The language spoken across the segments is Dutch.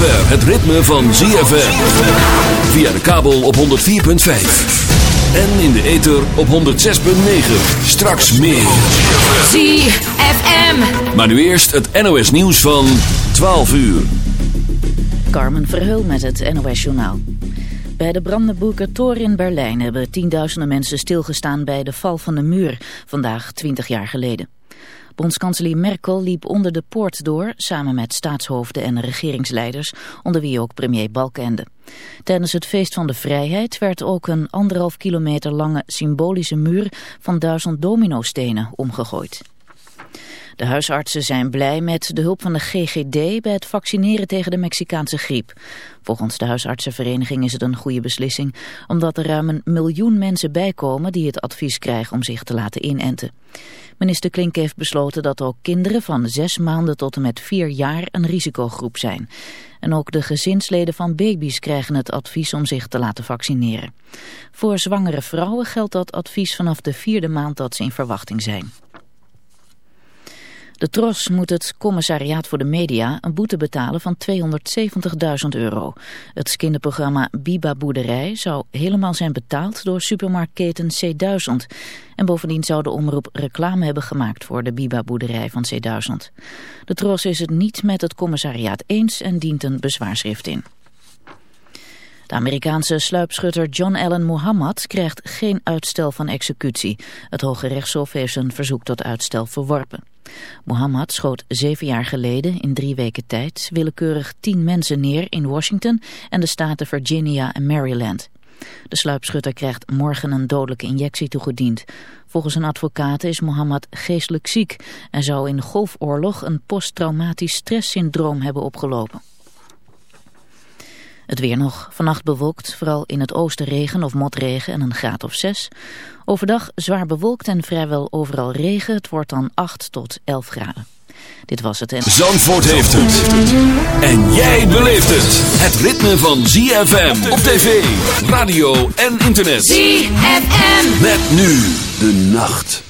zover het ritme van ZFM. Via de kabel op 104.5. En in de ether op 106.9. Straks meer. ZFM. Maar nu eerst het NOS nieuws van 12 uur. Carmen Verheul met het NOS Journaal. Bij de Brandenburger Tor in Berlijn hebben tienduizenden mensen stilgestaan bij de val van de muur, vandaag 20 jaar geleden. Bondskanselier Merkel liep onder de poort door, samen met staatshoofden en regeringsleiders, onder wie ook premier Balkende. Tijdens het feest van de vrijheid werd ook een anderhalf kilometer lange symbolische muur van duizend dominostenen omgegooid. De huisartsen zijn blij met de hulp van de GGD bij het vaccineren tegen de Mexicaanse griep. Volgens de huisartsenvereniging is het een goede beslissing, omdat er ruim een miljoen mensen bijkomen die het advies krijgen om zich te laten inenten. Minister Klink heeft besloten dat ook kinderen van zes maanden tot en met vier jaar een risicogroep zijn. En ook de gezinsleden van baby's krijgen het advies om zich te laten vaccineren. Voor zwangere vrouwen geldt dat advies vanaf de vierde maand dat ze in verwachting zijn. De Tros moet het commissariaat voor de media een boete betalen van 270.000 euro. Het kinderprogramma Biba Boerderij zou helemaal zijn betaald door supermarktketen C1000. En bovendien zou de omroep reclame hebben gemaakt voor de Biba Boerderij van C1000. De Tros is het niet met het commissariaat eens en dient een bezwaarschrift in. De Amerikaanse sluipschutter John Allen Muhammad krijgt geen uitstel van executie. Het Hoge Rechtshof heeft zijn verzoek tot uitstel verworpen. Muhammad schoot zeven jaar geleden in drie weken tijd willekeurig tien mensen neer in Washington en de staten Virginia en Maryland. De sluipschutter krijgt morgen een dodelijke injectie toegediend. Volgens een advocaat is Mohammed geestelijk ziek en zou in golfoorlog een posttraumatisch stresssyndroom hebben opgelopen. Het weer nog. Vannacht bewolkt, vooral in het oosten regen of motregen en een graad of 6. Overdag zwaar bewolkt en vrijwel overal regen. Het wordt dan 8 tot 11 graden. Dit was het en... Zandvoort heeft het. En jij beleeft het. Het ritme van ZFM op tv, radio en internet. ZFM. Met nu de nacht.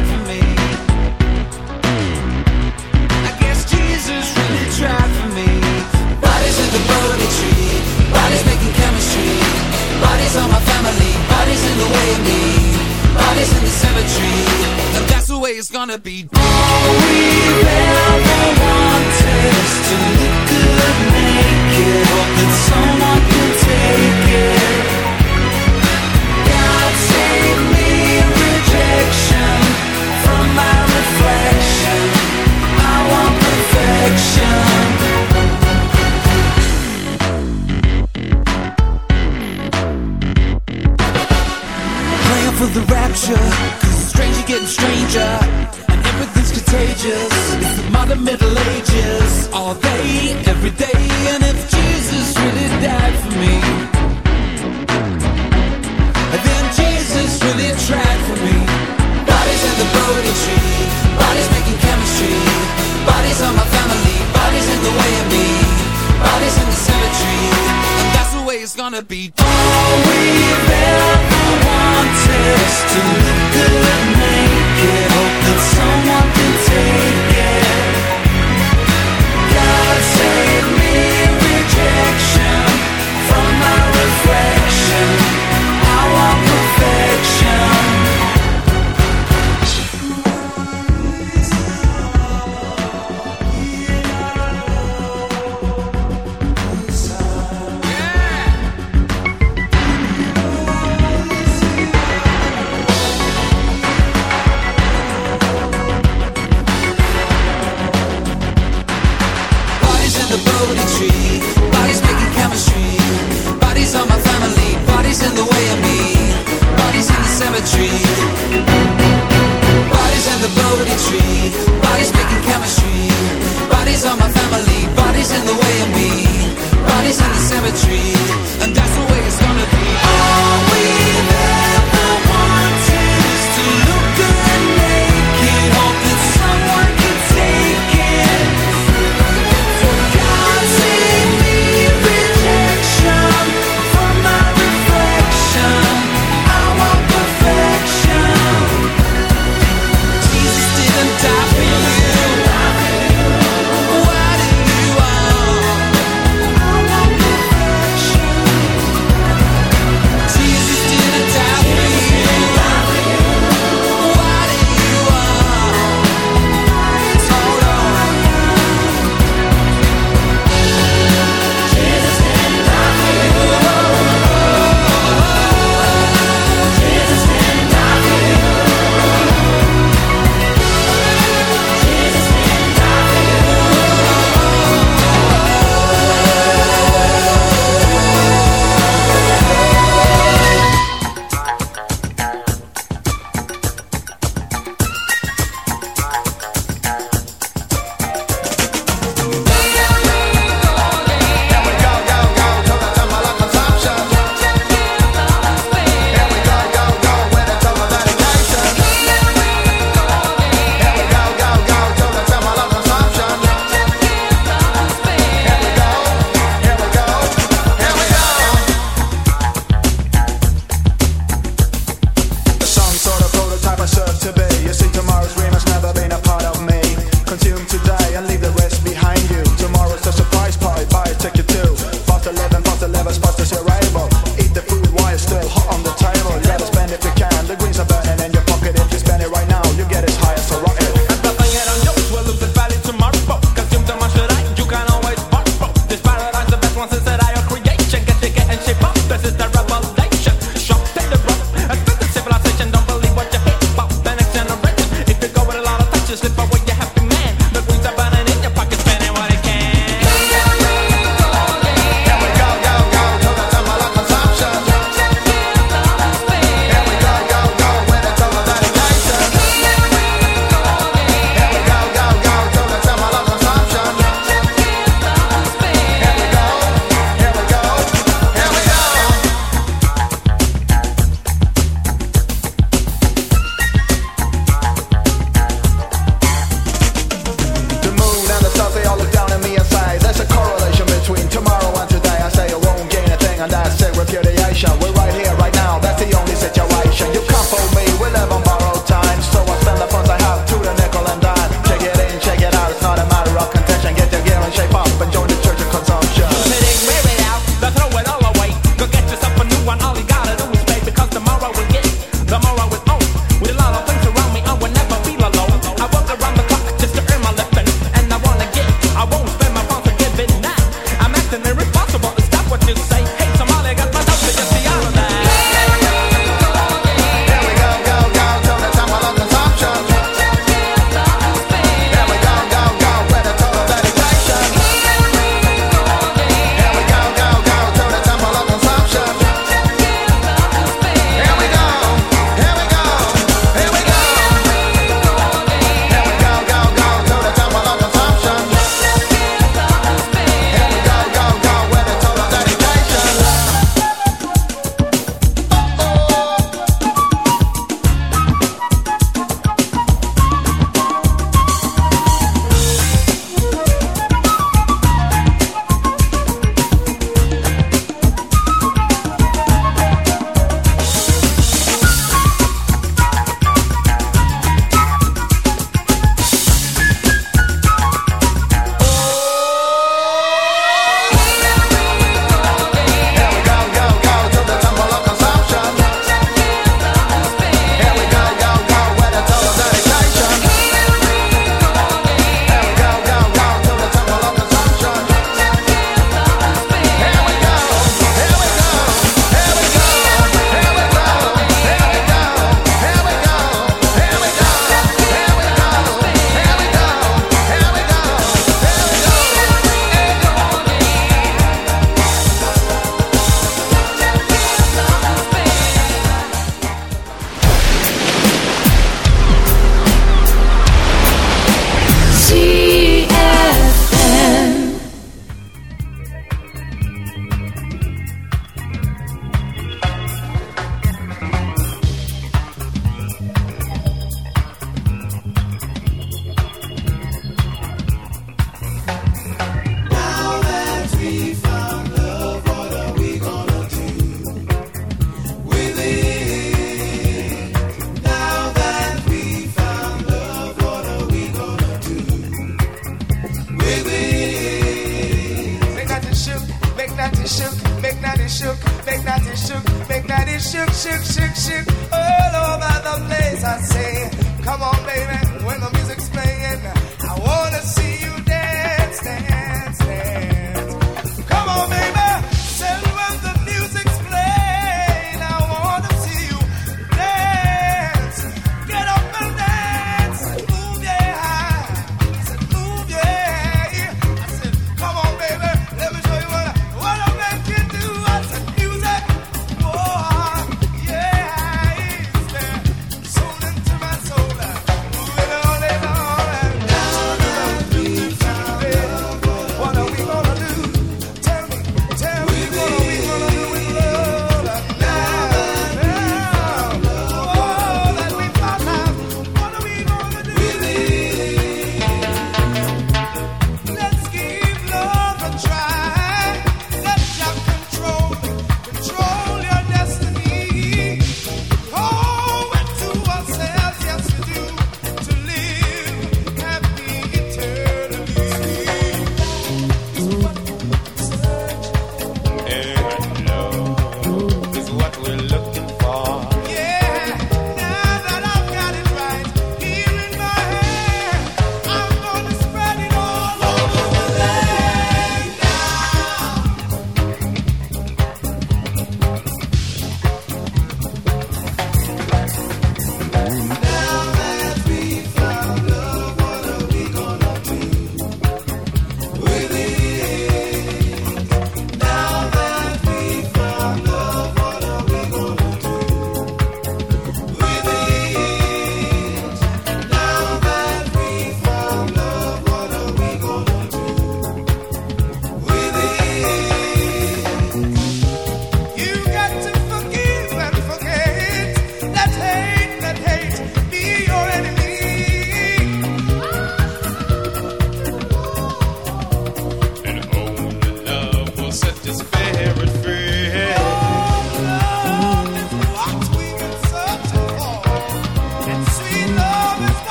Jesus really me. Bodies in the bodies making chemistry. Bodies on my family, bodies in the way me. Bodies in the cemetery, that's the way it's gonna be. All we've ever wanted is to look good naked. Hope that someone can take it. For the rapture, cause it's stranger getting stranger, and everything's contagious. It's the modern Middle Ages, all day, every day, and if Jesus really died for me, then Jesus really tried for me. Bodies in the Bodhi tree, bodies making chemistry, bodies on my family, bodies in the way of me, bodies in the cemetery, and that's the way it's gonna be. All we've ever wanted to look good hope that someone can take it. God save me rejection from my reflection. I want and that's what.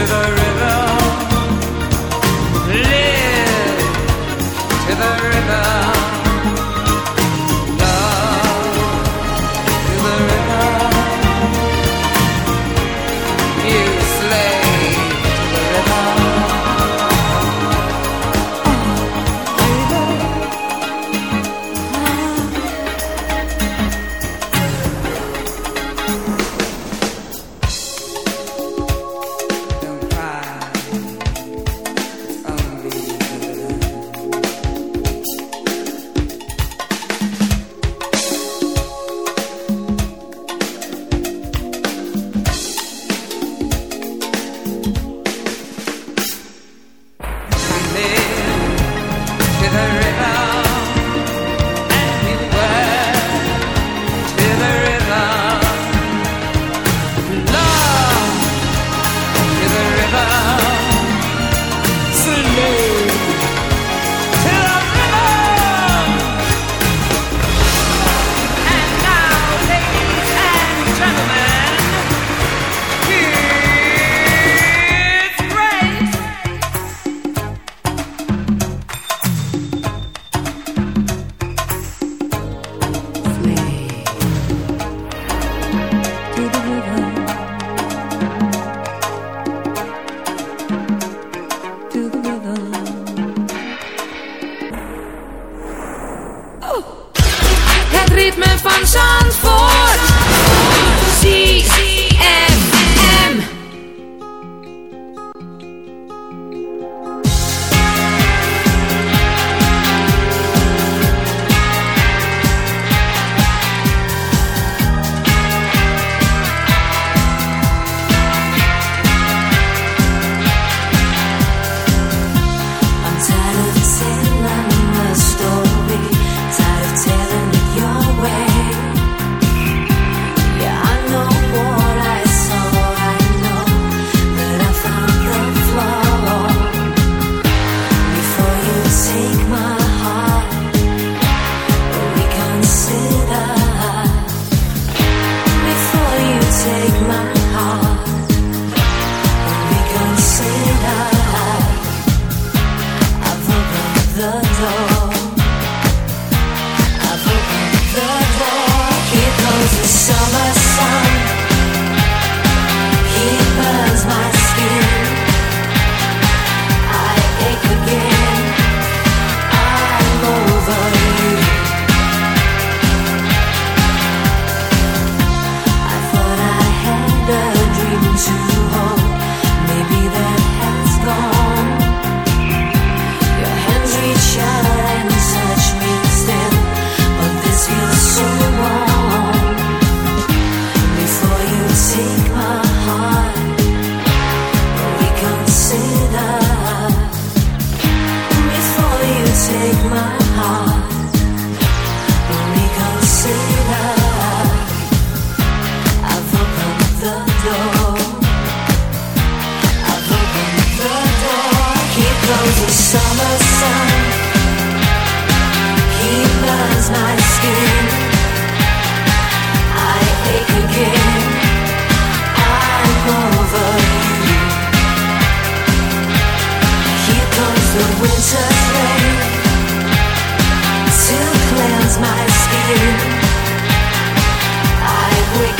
to the to cleanse my skin. I wake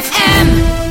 ZFM.